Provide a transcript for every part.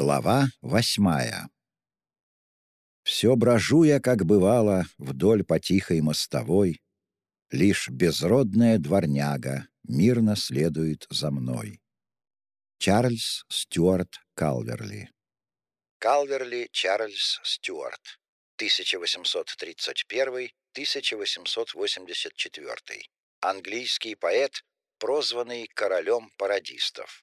Глава восьмая. Все брожу я, как бывало, вдоль по тихой мостовой, Лишь безродная дворняга мирно следует за мной. Чарльз Стюарт Калверли. Калверли Чарльз Стюарт. 1831-1884 Английский поэт, прозванный королем пародистов.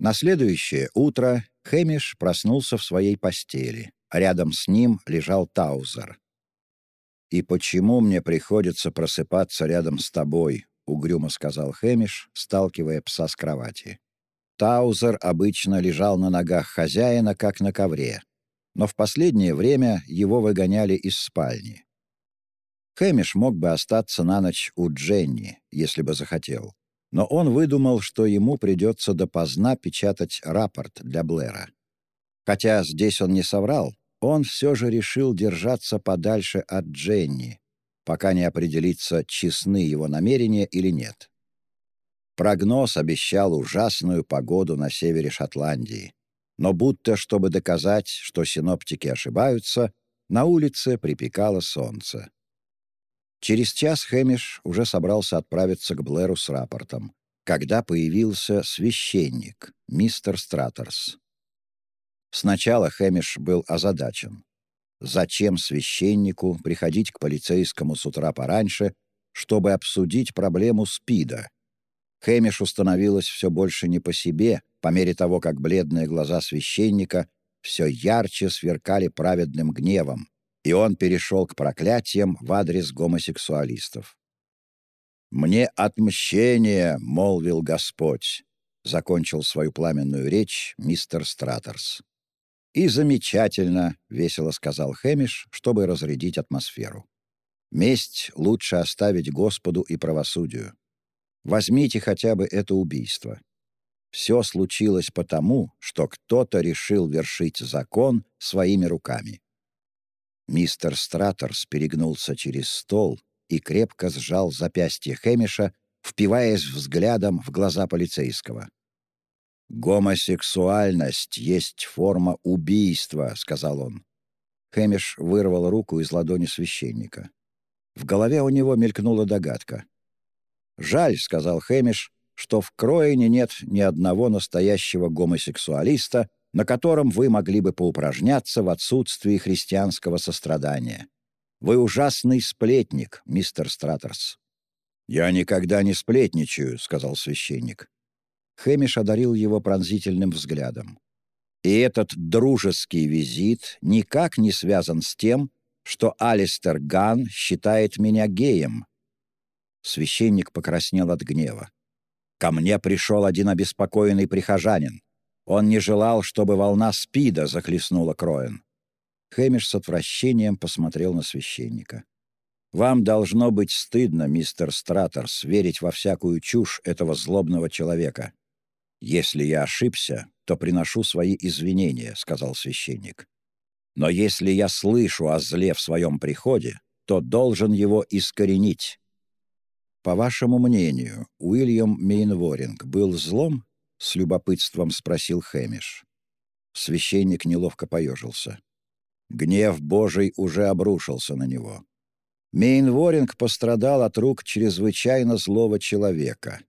На следующее утро Хэмиш проснулся в своей постели, рядом с ним лежал Таузер. «И почему мне приходится просыпаться рядом с тобой?» — угрюмо сказал Хэмиш, сталкивая пса с кровати. Таузер обычно лежал на ногах хозяина, как на ковре, но в последнее время его выгоняли из спальни. Хэмиш мог бы остаться на ночь у Дженни, если бы захотел но он выдумал, что ему придется допоздна печатать рапорт для Блэра. Хотя здесь он не соврал, он все же решил держаться подальше от Дженни, пока не определится, честны его намерения или нет. Прогноз обещал ужасную погоду на севере Шотландии, но будто чтобы доказать, что синоптики ошибаются, на улице припекало солнце. Через час Хэмиш уже собрался отправиться к Блэру с рапортом, когда появился священник, мистер Стратерс. Сначала Хэмиш был озадачен. Зачем священнику приходить к полицейскому с утра пораньше, чтобы обсудить проблему СПИДа? Хэмиш становилось все больше не по себе, по мере того, как бледные глаза священника все ярче сверкали праведным гневом, и он перешел к проклятиям в адрес гомосексуалистов. «Мне отмщение!» — молвил Господь, — закончил свою пламенную речь мистер Стратерс. «И замечательно!» — весело сказал Хэмиш, чтобы разрядить атмосферу. «Месть лучше оставить Господу и правосудию. Возьмите хотя бы это убийство. Все случилось потому, что кто-то решил вершить закон своими руками. Мистер Стратерс перегнулся через стол и крепко сжал запястье Хэмиша, впиваясь взглядом в глаза полицейского. «Гомосексуальность есть форма убийства», — сказал он. Хэмиш вырвал руку из ладони священника. В голове у него мелькнула догадка. «Жаль», — сказал Хэмиш, — «что в Кроине нет ни одного настоящего гомосексуалиста, на котором вы могли бы поупражняться в отсутствии христианского сострадания. Вы ужасный сплетник, мистер Стратерс». «Я никогда не сплетничаю», — сказал священник. Хэмиш одарил его пронзительным взглядом. «И этот дружеский визит никак не связан с тем, что Алистер Ган считает меня геем». Священник покраснел от гнева. «Ко мне пришел один обеспокоенный прихожанин. Он не желал, чтобы волна спида захлестнула Кроен. Хэмиш с отвращением посмотрел на священника. «Вам должно быть стыдно, мистер Стратерс, верить во всякую чушь этого злобного человека. Если я ошибся, то приношу свои извинения», — сказал священник. «Но если я слышу о зле в своем приходе, то должен его искоренить». «По вашему мнению, Уильям Мейнворинг был злом?» — с любопытством спросил Хэмиш. Священник неловко поежился. Гнев Божий уже обрушился на него. Мейнворинг пострадал от рук чрезвычайно злого человека.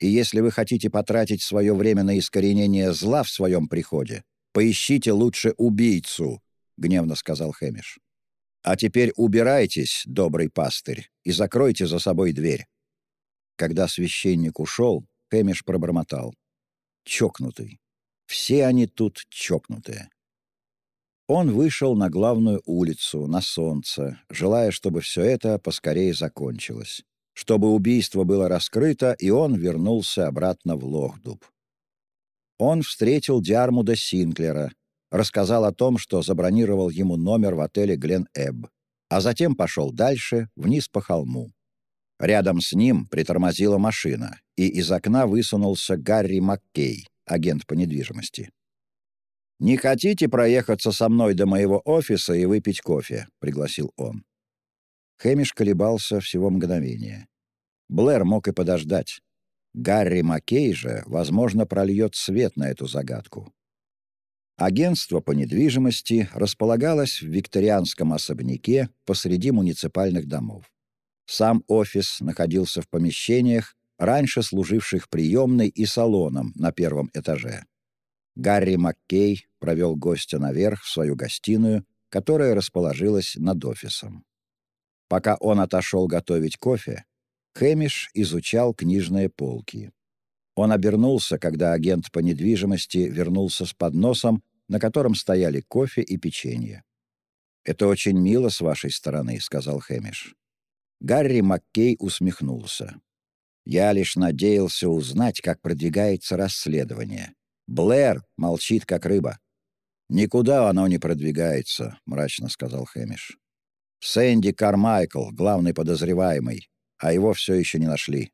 И если вы хотите потратить свое время на искоренение зла в своем приходе, поищите лучше убийцу, — гневно сказал Хэмиш. А теперь убирайтесь, добрый пастырь, и закройте за собой дверь. Когда священник ушел, Хэмиш пробормотал чокнутый. Все они тут чокнутые. Он вышел на главную улицу, на солнце, желая, чтобы все это поскорее закончилось, чтобы убийство было раскрыто, и он вернулся обратно в Лохдуб. Он встретил Диармуда Синклера, рассказал о том, что забронировал ему номер в отеле Глен Эбб, а затем пошел дальше, вниз по холму. Рядом с ним притормозила машина, и из окна высунулся Гарри Маккей, агент по недвижимости. «Не хотите проехаться со мной до моего офиса и выпить кофе?» — пригласил он. Хэмиш колебался всего мгновение. Блэр мог и подождать. Гарри Маккей же, возможно, прольет свет на эту загадку. Агентство по недвижимости располагалось в викторианском особняке посреди муниципальных домов. Сам офис находился в помещениях, раньше служивших приемной и салоном на первом этаже. Гарри Маккей провел гостя наверх в свою гостиную, которая расположилась над офисом. Пока он отошел готовить кофе, Хэмиш изучал книжные полки. Он обернулся, когда агент по недвижимости вернулся с подносом на котором стояли кофе и печенье. «Это очень мило с вашей стороны», — сказал Хэмиш. Гарри Маккей усмехнулся. «Я лишь надеялся узнать, как продвигается расследование. Блэр молчит, как рыба». «Никуда оно не продвигается», — мрачно сказал Хэмиш. «Сэнди Кармайкл, главный подозреваемый, а его все еще не нашли».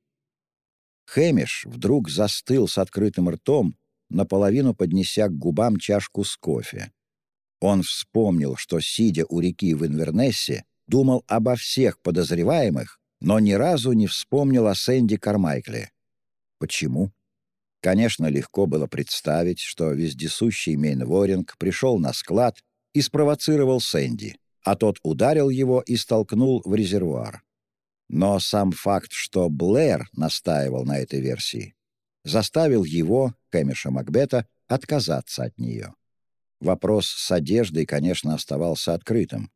Хэмиш вдруг застыл с открытым ртом наполовину поднеся к губам чашку с кофе. Он вспомнил, что, сидя у реки в Инвернессе, думал обо всех подозреваемых, но ни разу не вспомнил о Сэнди Кармайкле. Почему? Конечно, легко было представить, что вездесущий Мейнворинг пришел на склад и спровоцировал Сэнди, а тот ударил его и столкнул в резервуар. Но сам факт, что Блэр настаивал на этой версии, заставил его, Кэмиша Макбета, отказаться от нее. Вопрос с одеждой, конечно, оставался открытым.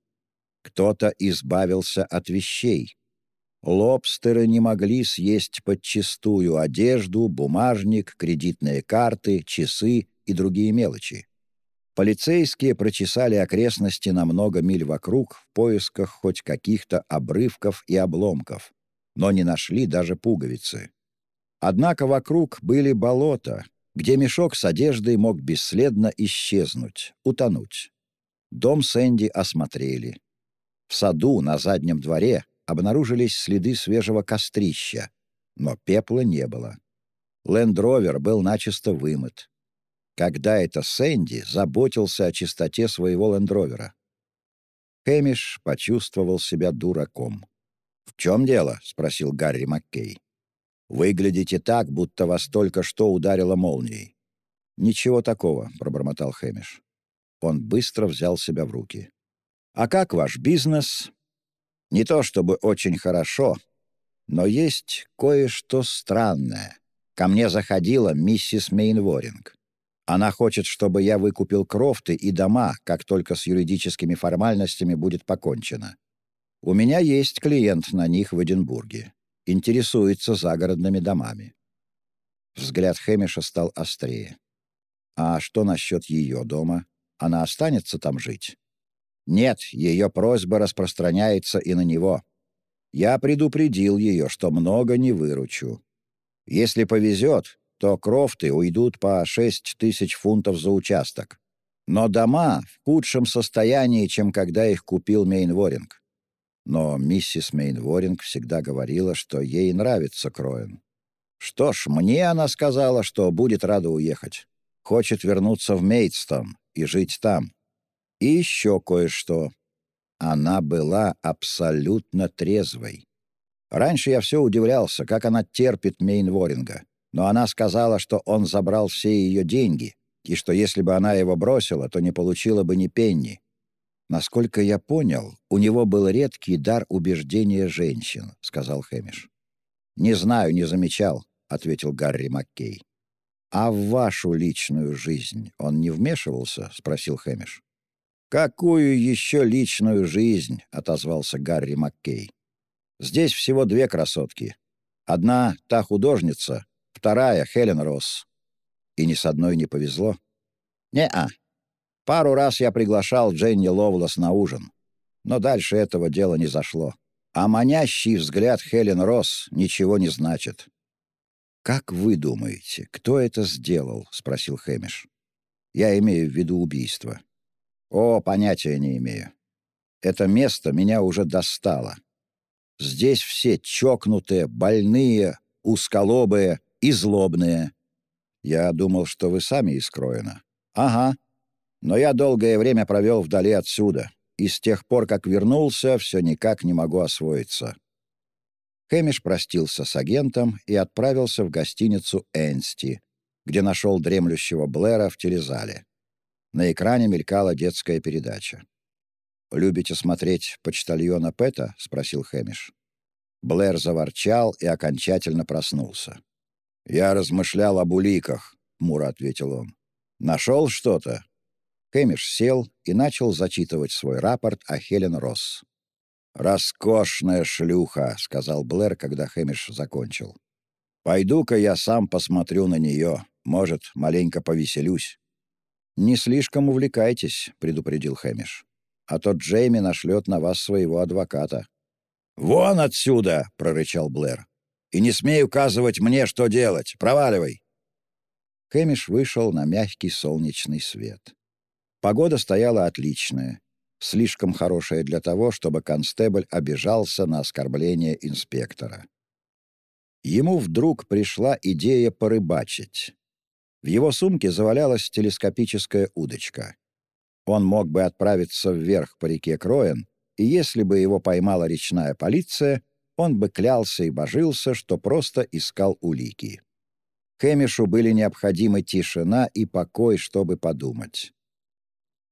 Кто-то избавился от вещей. Лобстеры не могли съесть подчистую одежду, бумажник, кредитные карты, часы и другие мелочи. Полицейские прочесали окрестности на много миль вокруг в поисках хоть каких-то обрывков и обломков, но не нашли даже пуговицы. Однако вокруг были болота, где мешок с одеждой мог бесследно исчезнуть, утонуть. Дом Сэнди осмотрели. В саду на заднем дворе обнаружились следы свежего кострища, но пепла не было. Лендровер был начисто вымыт. Когда это Сэнди заботился о чистоте своего лендровера? Хэмиш почувствовал себя дураком. «В чем дело?» — спросил Гарри Маккей. Выглядите так, будто вас только что ударило молнией». «Ничего такого», — пробормотал Хэмиш. Он быстро взял себя в руки. «А как ваш бизнес?» «Не то чтобы очень хорошо, но есть кое-что странное. Ко мне заходила миссис Мейнворинг. Она хочет, чтобы я выкупил крофты и дома, как только с юридическими формальностями будет покончено. У меня есть клиент на них в Эдинбурге интересуется загородными домами. Взгляд Хэмиша стал острее. «А что насчет ее дома? Она останется там жить?» «Нет, ее просьба распространяется и на него. Я предупредил ее, что много не выручу. Если повезет, то крофты уйдут по шесть тысяч фунтов за участок. Но дома в худшем состоянии, чем когда их купил Мейнворинг. Но миссис Мейнворинг всегда говорила, что ей нравится Кроен. Что ж, мне она сказала, что будет рада уехать. Хочет вернуться в Мейдстон и жить там. И еще кое-что. Она была абсолютно трезвой. Раньше я все удивлялся, как она терпит Мейнворинга. Но она сказала, что он забрал все ее деньги, и что если бы она его бросила, то не получила бы ни пенни. «Насколько я понял, у него был редкий дар убеждения женщин», — сказал Хэмиш. «Не знаю, не замечал», — ответил Гарри Маккей. «А в вашу личную жизнь он не вмешивался?» — спросил Хэмиш. «Какую еще личную жизнь?» — отозвался Гарри Маккей. «Здесь всего две красотки. Одна — та художница, вторая — Хелен Росс. И ни с одной не повезло?» «Не-а», Пару раз я приглашал Дженни Ловлас на ужин, но дальше этого дела не зашло. А манящий взгляд Хелен Росс ничего не значит. «Как вы думаете, кто это сделал?» — спросил Хэмиш. «Я имею в виду убийство». «О, понятия не имею. Это место меня уже достало. Здесь все чокнутые, больные, узколобые и злобные. Я думал, что вы сами из Кроена». «Ага», но я долгое время провел вдали отсюда, и с тех пор, как вернулся, все никак не могу освоиться». Хэмиш простился с агентом и отправился в гостиницу «Энсти», где нашел дремлющего Блэра в телезале. На экране мелькала детская передача. «Любите смотреть почтальона Пэта?» — спросил Хэмиш. Блэр заворчал и окончательно проснулся. «Я размышлял об уликах», — Мура ответил он. «Нашел что-то?» Хэмиш сел и начал зачитывать свой рапорт о Хелен Росс. «Роскошная шлюха», — сказал Блэр, когда Хэмиш закончил. «Пойду-ка я сам посмотрю на нее. Может, маленько повеселюсь». «Не слишком увлекайтесь», — предупредил Хэмиш. «А то Джейми нашлет на вас своего адвоката». «Вон отсюда!» — прорычал Блэр. «И не смей указывать мне, что делать. Проваливай!» Хэмиш вышел на мягкий солнечный свет. Погода стояла отличная, слишком хорошая для того, чтобы констебль обижался на оскорбление инспектора. Ему вдруг пришла идея порыбачить. В его сумке завалялась телескопическая удочка. Он мог бы отправиться вверх по реке Кроен, и если бы его поймала речная полиция, он бы клялся и божился, что просто искал улики. Хэмишу были необходимы тишина и покой, чтобы подумать.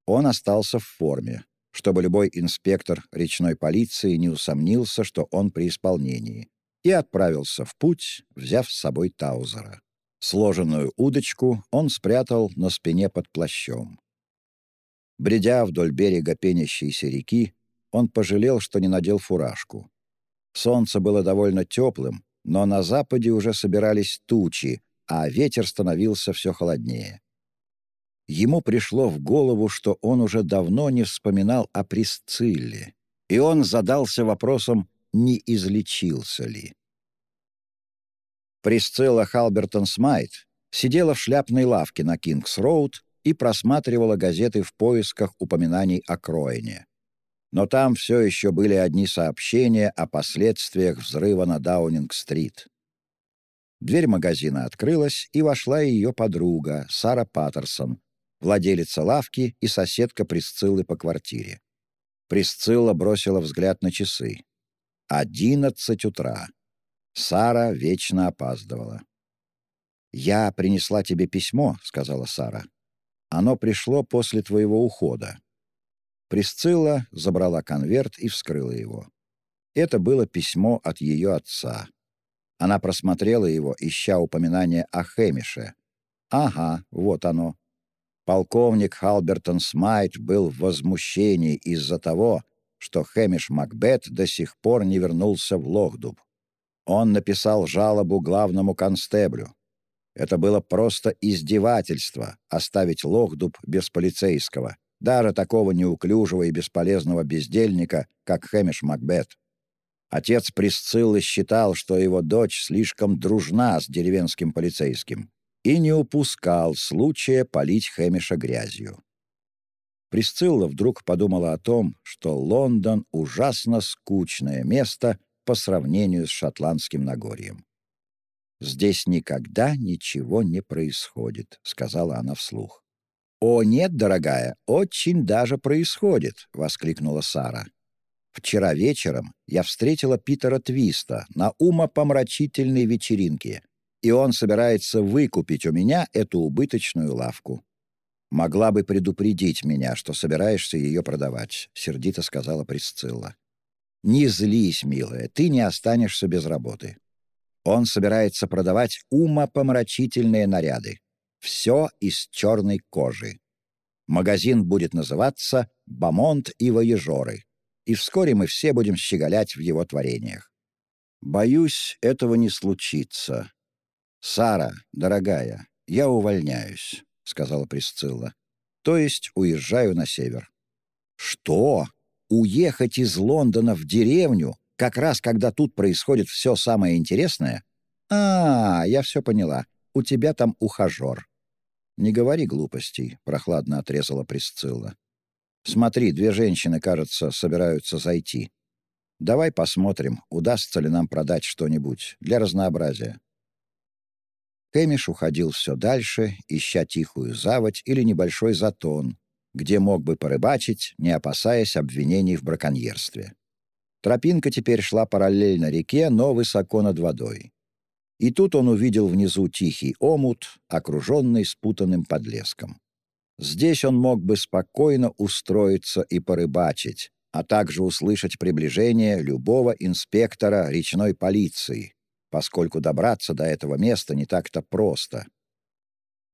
Он остался в форме, чтобы любой инспектор речной полиции не усомнился, что он при исполнении, и отправился в путь, взяв с собой Таузера. Сложенную удочку он спрятал на спине под плащом. Бредя вдоль берега пенящейся реки, он пожалел, что не надел фуражку. Солнце было довольно теплым, но на западе уже собирались тучи, а ветер становился все холоднее. Ему пришло в голову, что он уже давно не вспоминал о Присцилле, и он задался вопросом, не излечился ли. Присцилла Халбертон Смайт сидела в шляпной лавке на Кингс-Роуд и просматривала газеты в поисках упоминаний о Кроине. Но там все еще были одни сообщения о последствиях взрыва на Даунинг-стрит. Дверь магазина открылась, и вошла ее подруга, Сара Паттерсон, владелица лавки и соседка Присциллы по квартире. Присцилла бросила взгляд на часы. Одиннадцать утра. Сара вечно опаздывала. «Я принесла тебе письмо», — сказала Сара. «Оно пришло после твоего ухода». Присцилла забрала конверт и вскрыла его. Это было письмо от ее отца. Она просмотрела его, ища упоминания о Хэмише. «Ага, вот оно. Полковник Халбертон Смайт был в возмущении из-за того, что Хэмиш Макбет до сих пор не вернулся в Лохдуб. Он написал жалобу главному констеблю. Это было просто издевательство — оставить Лохдуб без полицейского, даже такого неуклюжего и бесполезного бездельника, как Хэмиш Макбет. Отец Присциллы считал, что его дочь слишком дружна с деревенским полицейским и не упускал случая полить Хэмиша грязью. Присцилла вдруг подумала о том, что Лондон — ужасно скучное место по сравнению с шотландским Нагорьем. «Здесь никогда ничего не происходит», — сказала она вслух. «О, нет, дорогая, очень даже происходит», — воскликнула Сара. «Вчера вечером я встретила Питера Твиста на умопомрачительной вечеринке, и он собирается выкупить у меня эту убыточную лавку. «Могла бы предупредить меня, что собираешься ее продавать», — сердито сказала Присцилла. «Не злись, милая, ты не останешься без работы. Он собирается продавать умопомрачительные наряды. Все из черной кожи. Магазин будет называться «Бамонт и воежоры», и вскоре мы все будем щеголять в его творениях. Боюсь, этого не случится, «Сара, дорогая, я увольняюсь», — сказала Присцилла. «То есть уезжаю на север». «Что? Уехать из Лондона в деревню, как раз когда тут происходит все самое интересное? А, я все поняла. У тебя там ухажер». «Не говори глупостей», — прохладно отрезала Присцилла. «Смотри, две женщины, кажется, собираются зайти. Давай посмотрим, удастся ли нам продать что-нибудь для разнообразия». Кэмиш уходил все дальше, ища тихую заводь или небольшой затон, где мог бы порыбачить, не опасаясь обвинений в браконьерстве. Тропинка теперь шла параллельно реке, но высоко над водой. И тут он увидел внизу тихий омут, окруженный спутанным подлеском. Здесь он мог бы спокойно устроиться и порыбачить, а также услышать приближение любого инспектора речной полиции, поскольку добраться до этого места не так-то просто.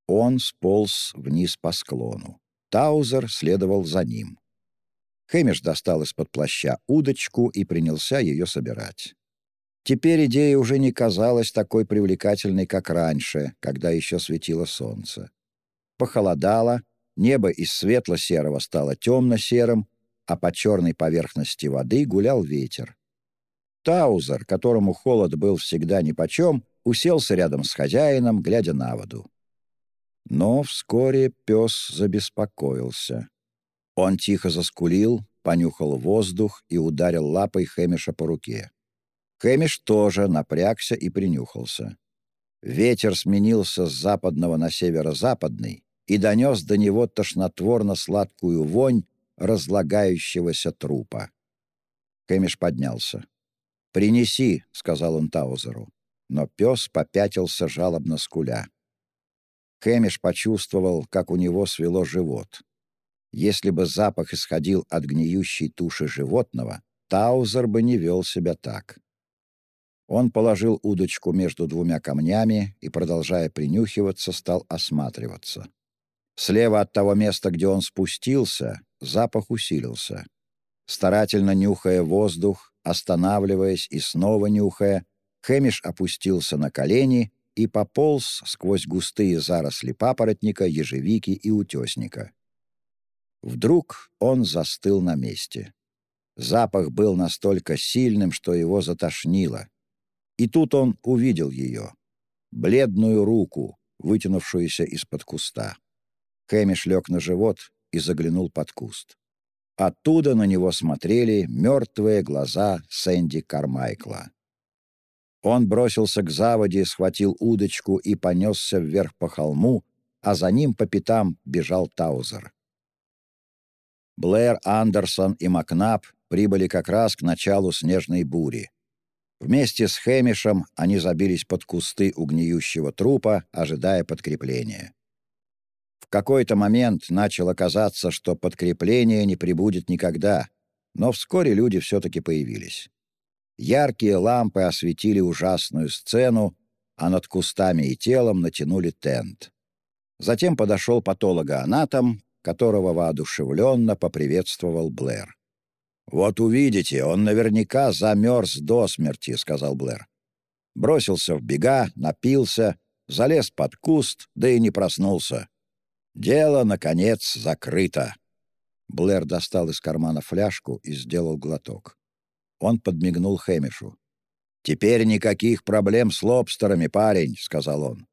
Он сполз вниз по склону. Таузер следовал за ним. Хэмиш достал из-под плаща удочку и принялся ее собирать. Теперь идея уже не казалась такой привлекательной, как раньше, когда еще светило солнце. Похолодало, небо из светло-серого стало темно-серым, а по черной поверхности воды гулял ветер. Таузер, которому холод был всегда нипочем, уселся рядом с хозяином, глядя на воду. Но вскоре пес забеспокоился. Он тихо заскулил, понюхал воздух и ударил лапой Хэмиша по руке. Хэмиш тоже напрягся и принюхался. Ветер сменился с западного на северо-западный и донес до него тошнотворно-сладкую вонь разлагающегося трупа. Хэмиш поднялся. «Принеси», — сказал он Таузеру. Но пес попятился жалобно скуля. Хэмиш почувствовал, как у него свело живот. Если бы запах исходил от гниющей туши животного, Таузер бы не вел себя так. Он положил удочку между двумя камнями и, продолжая принюхиваться, стал осматриваться. Слева от того места, где он спустился, запах усилился. Старательно нюхая воздух, останавливаясь и снова нюхая, Хэмиш опустился на колени и пополз сквозь густые заросли папоротника, ежевики и утесника. Вдруг он застыл на месте. Запах был настолько сильным, что его затошнило. И тут он увидел ее. Бледную руку, вытянувшуюся из-под куста. Хэмиш лег на живот и заглянул под куст. Оттуда на него смотрели мертвые глаза Сэнди Кармайкла. Он бросился к заводе, схватил удочку и понесся вверх по холму, а за ним по пятам бежал Таузер. Блэр, Андерсон и Макнаб прибыли как раз к началу снежной бури. Вместе с Хэмишем они забились под кусты угниющего трупа, ожидая подкрепления. В какой-то момент начало казаться, что подкрепление не прибудет никогда, но вскоре люди все-таки появились. Яркие лампы осветили ужасную сцену, а над кустами и телом натянули тент. Затем подошел патологоанатом, которого воодушевленно поприветствовал Блэр. «Вот увидите, он наверняка замерз до смерти», — сказал Блэр. Бросился в бега, напился, залез под куст, да и не проснулся. Дело, наконец, закрыто. Блэр достал из кармана фляжку и сделал глоток. Он подмигнул Хэмишу. «Теперь никаких проблем с лобстерами, парень», — сказал он.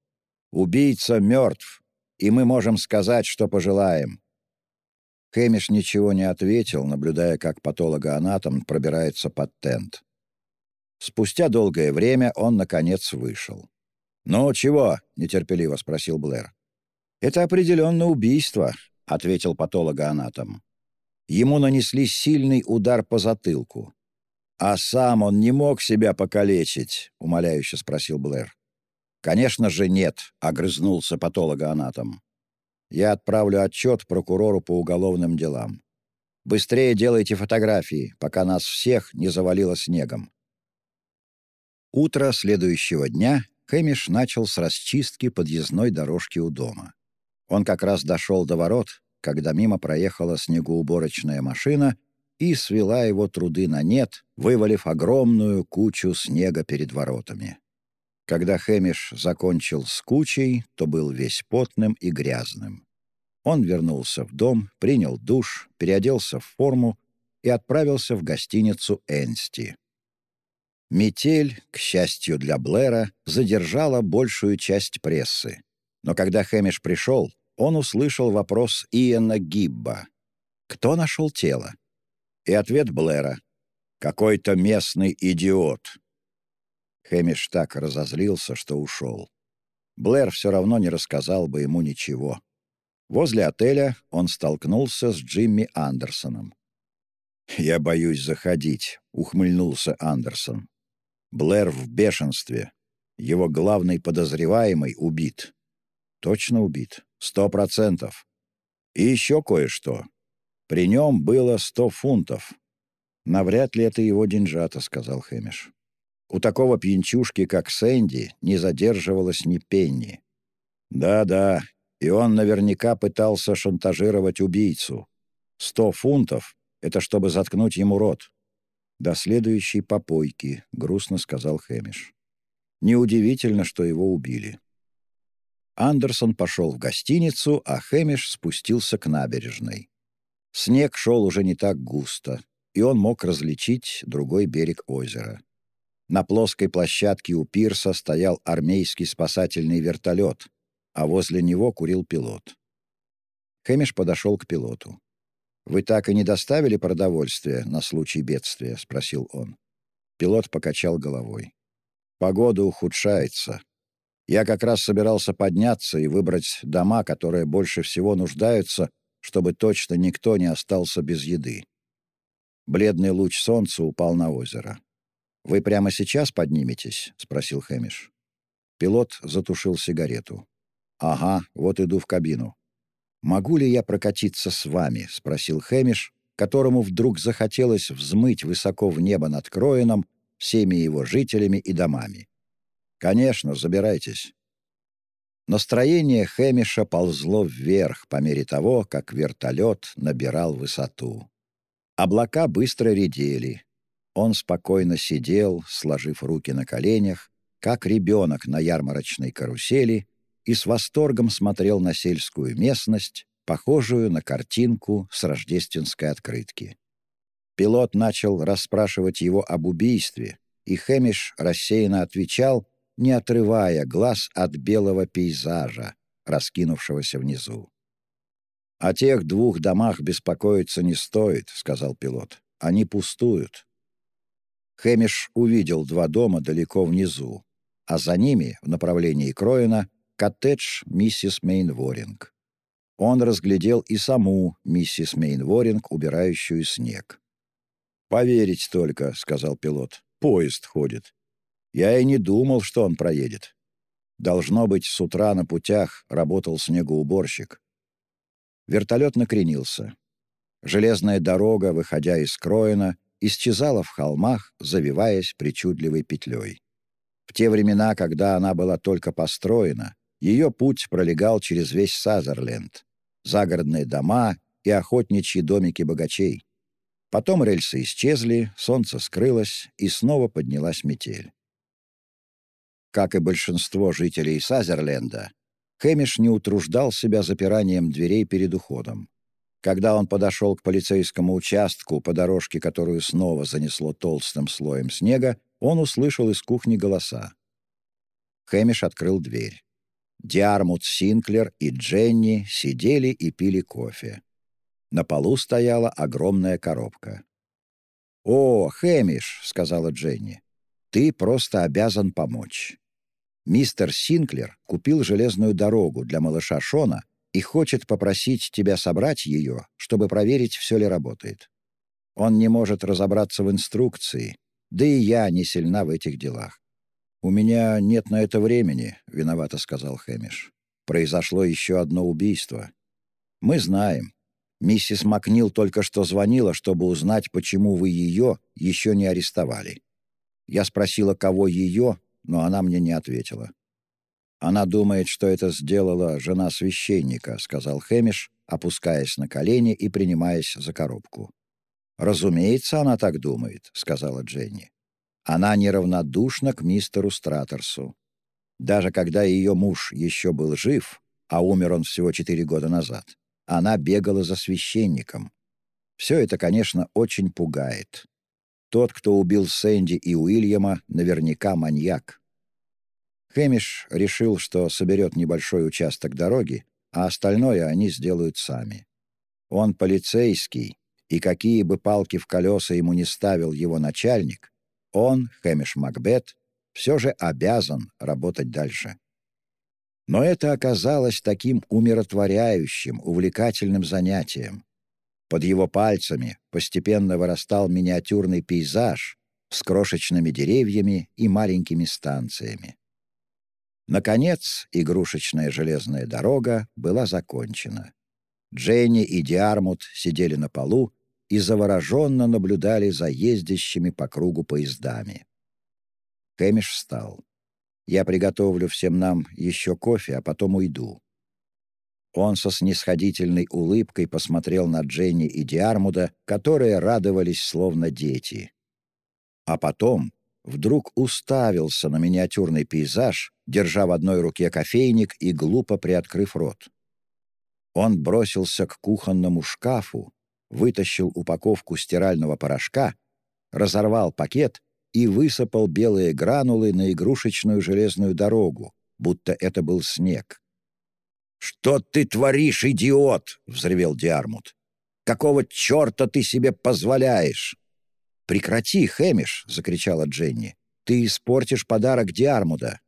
«Убийца мертв, и мы можем сказать, что пожелаем». Хэмиш ничего не ответил, наблюдая, как патологоанатом пробирается под тент. Спустя долгое время он, наконец, вышел. «Ну, чего?» — нетерпеливо спросил Блэр. «Это определенно убийство», — ответил патологоанатом. Ему нанесли сильный удар по затылку. «А сам он не мог себя покалечить?» — умоляюще спросил Блэр. «Конечно же нет», — огрызнулся патологоанатом. «Я отправлю отчет прокурору по уголовным делам. Быстрее делайте фотографии, пока нас всех не завалило снегом». Утро следующего дня Хэмиш начал с расчистки подъездной дорожки у дома. Он как раз дошел до ворот, когда мимо проехала снегоуборочная машина и свела его труды на нет, вывалив огромную кучу снега перед воротами. Когда Хэмиш закончил с кучей, то был весь потным и грязным. Он вернулся в дом, принял душ, переоделся в форму и отправился в гостиницу «Энсти». Метель, к счастью для Блэра, задержала большую часть прессы. Но когда Хэмиш пришел, он услышал вопрос Иэна Гибба. «Кто нашел тело?» И ответ Блэра. «Какой-то местный идиот». Хэмиш так разозлился, что ушел. Блэр все равно не рассказал бы ему ничего. Возле отеля он столкнулся с Джимми Андерсоном. «Я боюсь заходить», — ухмыльнулся Андерсон. Блэр в бешенстве. Его главный подозреваемый убит. Точно убит. Сто процентов. И еще кое-что. При нем было сто фунтов. «Навряд ли это его деньжата», — сказал Хэмиш. «У такого пьянчушки, как Сэнди, не задерживалось ни пенни». «Да-да, и он наверняка пытался шантажировать убийцу. Сто фунтов — это чтобы заткнуть ему рот». «До следующей попойки», — грустно сказал Хэмиш. «Неудивительно, что его убили». Андерсон пошел в гостиницу, а Хэмиш спустился к набережной. Снег шел уже не так густо, и он мог различить другой берег озера. На плоской площадке у пирса стоял армейский спасательный вертолет, а возле него курил пилот. Хэмиш подошел к пилоту. «Вы так и не доставили продовольствие на случай бедствия?» — спросил он. Пилот покачал головой. «Погода ухудшается. Я как раз собирался подняться и выбрать дома, которые больше всего нуждаются, чтобы точно никто не остался без еды. Бледный луч солнца упал на озеро. «Вы прямо сейчас подниметесь?» — спросил Хэмиш. Пилот затушил сигарету. «Ага, вот иду в кабину». «Могу ли я прокатиться с вами?» — спросил Хэмиш, которому вдруг захотелось взмыть высоко в небо над Кроином всеми его жителями и домами. «Конечно, забирайтесь». Настроение Хэмиша ползло вверх по мере того, как вертолет набирал высоту. Облака быстро редели. Он спокойно сидел, сложив руки на коленях, как ребенок на ярмарочной карусели, и с восторгом смотрел на сельскую местность, похожую на картинку с рождественской открытки. Пилот начал расспрашивать его об убийстве, и Хэмиш рассеянно отвечал, не отрывая глаз от белого пейзажа, раскинувшегося внизу. «О тех двух домах беспокоиться не стоит», — сказал пилот. «Они пустуют». Хэмиш увидел два дома далеко внизу, а за ними, в направлении Кроина, коттедж миссис Мейнворинг. Он разглядел и саму миссис Мейнворинг, убирающую снег. «Поверить только», — сказал пилот. «Поезд ходит. Я и не думал, что он проедет. Должно быть, с утра на путях работал снегоуборщик. Вертолет накренился. Железная дорога, выходя из Кроина, исчезала в холмах, завиваясь причудливой петлей. В те времена, когда она была только построена, ее путь пролегал через весь Сазерленд, загородные дома и охотничьи домики богачей. Потом рельсы исчезли, солнце скрылось, и снова поднялась метель. Как и большинство жителей Сазерленда, Хэмиш не утруждал себя запиранием дверей перед уходом. Когда он подошел к полицейскому участку по дорожке, которую снова занесло толстым слоем снега, он услышал из кухни голоса. Хэмиш открыл дверь. Диармут Синклер и Дженни сидели и пили кофе. На полу стояла огромная коробка. «О, Хэмиш», — сказала Дженни, — «ты просто обязан помочь. Мистер Синклер купил железную дорогу для малыша Шона и хочет попросить тебя собрать ее, чтобы проверить, все ли работает. Он не может разобраться в инструкции, да и я не сильна в этих делах. «У меня нет на это времени», — виновато сказал Хэмиш. «Произошло еще одно убийство. Мы знаем. Миссис Макнил только что звонила, чтобы узнать, почему вы ее еще не арестовали. Я спросила, кого ее, но она мне не ответила. «Она думает, что это сделала жена священника», — сказал Хэмиш, опускаясь на колени и принимаясь за коробку. «Разумеется, она так думает», — сказала Дженни. «Она неравнодушна к мистеру Стратерсу. Даже когда ее муж еще был жив, а умер он всего четыре года назад, она бегала за священником. Все это, конечно, очень пугает. Тот, кто убил Сэнди и Уильяма, наверняка маньяк. Хэмиш решил, что соберет небольшой участок дороги, а остальное они сделают сами. Он полицейский, и какие бы палки в колеса ему не ставил его начальник, он, Хэмиш Макбет, все же обязан работать дальше. Но это оказалось таким умиротворяющим, увлекательным занятием. Под его пальцами постепенно вырастал миниатюрный пейзаж с крошечными деревьями и маленькими станциями. Наконец, игрушечная железная дорога была закончена. Дженни и Диармут сидели на полу и завороженно наблюдали за ездящими по кругу поездами. Хэмиш встал. «Я приготовлю всем нам еще кофе, а потом уйду». Он со снисходительной улыбкой посмотрел на Дженни и Диармуда, которые радовались словно дети. А потом вдруг уставился на миниатюрный пейзаж, держа в одной руке кофейник и глупо приоткрыв рот. Он бросился к кухонному шкафу, вытащил упаковку стирального порошка, разорвал пакет и высыпал белые гранулы на игрушечную железную дорогу, будто это был снег. «Что ты творишь, идиот?» — взревел Диармут. «Какого черта ты себе позволяешь?» «Прекрати, Хэмиш!» — закричала Дженни. «Ты испортишь подарок Диармуда!»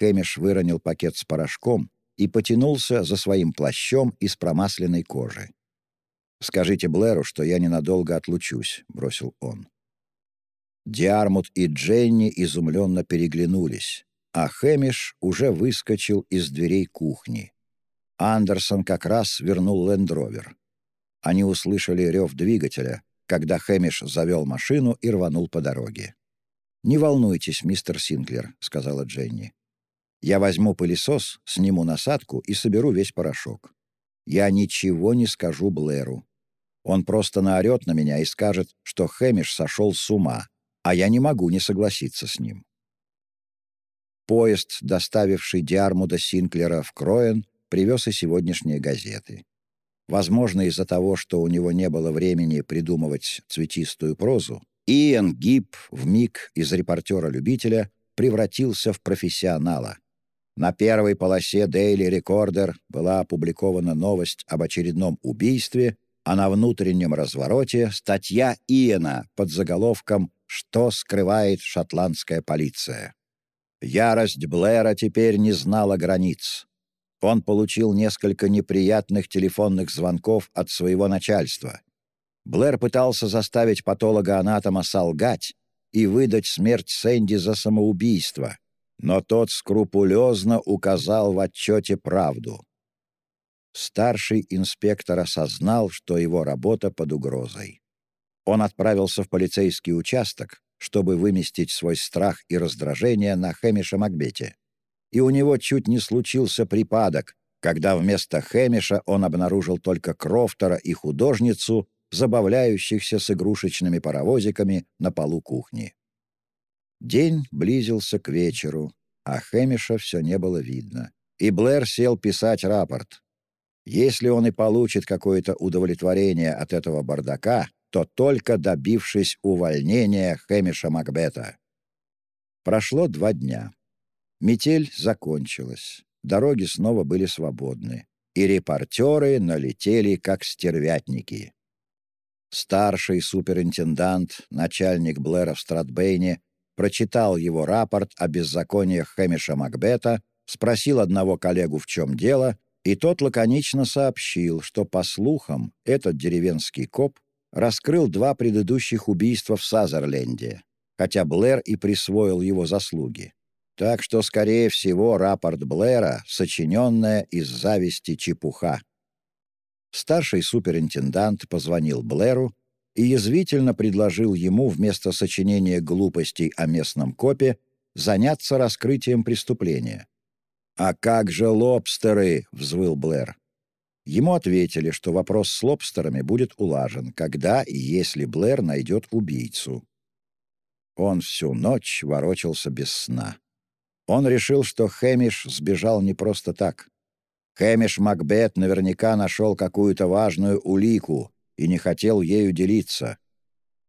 Хэмиш выронил пакет с порошком и потянулся за своим плащом из промасленной кожи. «Скажите Блэру, что я ненадолго отлучусь», — бросил он. Диармут и Дженни изумленно переглянулись, а Хэмиш уже выскочил из дверей кухни. Андерсон как раз вернул лендровер. Они услышали рев двигателя, когда Хэмиш завел машину и рванул по дороге. «Не волнуйтесь, мистер Синклер», — сказала Дженни. «Я возьму пылесос, сниму насадку и соберу весь порошок. Я ничего не скажу Блэру. Он просто наорет на меня и скажет, что Хэмиш сошел с ума, а я не могу не согласиться с ним». Поезд, доставивший Диармуда Синклера в Кроен, привез и сегодняшние газеты. Возможно, из-за того, что у него не было времени придумывать цветистую прозу, Иэн Гиб в миг из репортера-любителя превратился в профессионала. На первой полосе Daily Recorder была опубликована новость об очередном убийстве, а на внутреннем развороте статья Иэна под заголовком «Что скрывает шотландская полиция?». Ярость Блэра теперь не знала границ. Он получил несколько неприятных телефонных звонков от своего начальства. Блэр пытался заставить патолога-анатома солгать и выдать смерть Сэнди за самоубийство, но тот скрупулезно указал в отчете правду. Старший инспектор осознал, что его работа под угрозой. Он отправился в полицейский участок, чтобы выместить свой страх и раздражение на Хэмиша Макбете и у него чуть не случился припадок, когда вместо Хэмиша он обнаружил только Крофтера и художницу, забавляющихся с игрушечными паровозиками на полу кухни. День близился к вечеру, а Хэмиша все не было видно, и Блэр сел писать рапорт. Если он и получит какое-то удовлетворение от этого бардака, то только добившись увольнения Хэмиша Макбета. Прошло два дня. Метель закончилась, дороги снова были свободны, и репортеры налетели, как стервятники. Старший суперинтендант, начальник Блэра в Стратбейне, прочитал его рапорт о беззакониях Хэмиша Макбета, спросил одного коллегу, в чем дело, и тот лаконично сообщил, что, по слухам, этот деревенский коп раскрыл два предыдущих убийства в Сазерленде, хотя Блэр и присвоил его заслуги. Так что, скорее всего, рапорт Блэра — сочиненная из зависти чепуха. Старший суперинтендант позвонил Блэру и язвительно предложил ему вместо сочинения глупостей о местном копе заняться раскрытием преступления. «А как же лобстеры?» — взвыл Блэр. Ему ответили, что вопрос с лобстерами будет улажен, когда и если Блэр найдет убийцу. Он всю ночь ворочался без сна. Он решил, что Хэмиш сбежал не просто так. Хэмиш Макбет наверняка нашел какую-то важную улику и не хотел ею делиться.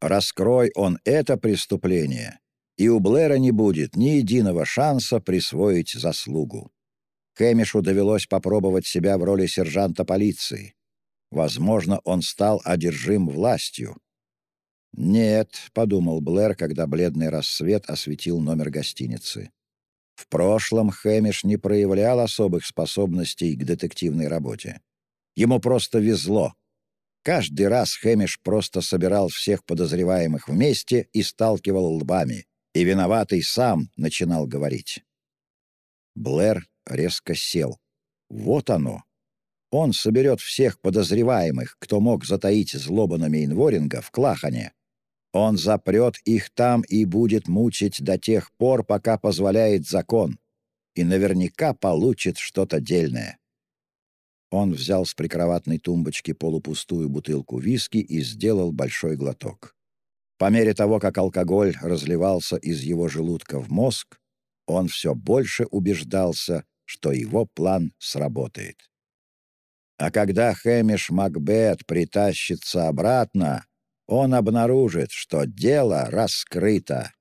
Раскрой он это преступление, и у Блэра не будет ни единого шанса присвоить заслугу. Хэмишу довелось попробовать себя в роли сержанта полиции. Возможно, он стал одержим властью. «Нет», — подумал Блэр, когда бледный рассвет осветил номер гостиницы. В прошлом Хэмиш не проявлял особых способностей к детективной работе. Ему просто везло. Каждый раз Хэмиш просто собирал всех подозреваемых вместе и сталкивал лбами, и виноватый сам начинал говорить. Блэр резко сел. Вот оно. Он соберет всех подозреваемых, кто мог затаить злобу на Мейнворинга в Клахане. Он запрет их там и будет мучить до тех пор, пока позволяет закон, и наверняка получит что-то дельное. Он взял с прикроватной тумбочки полупустую бутылку виски и сделал большой глоток. По мере того, как алкоголь разливался из его желудка в мозг, он все больше убеждался, что его план сработает. А когда Хэмиш Макбет притащится обратно, он обнаружит, что дело раскрыто.